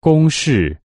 公式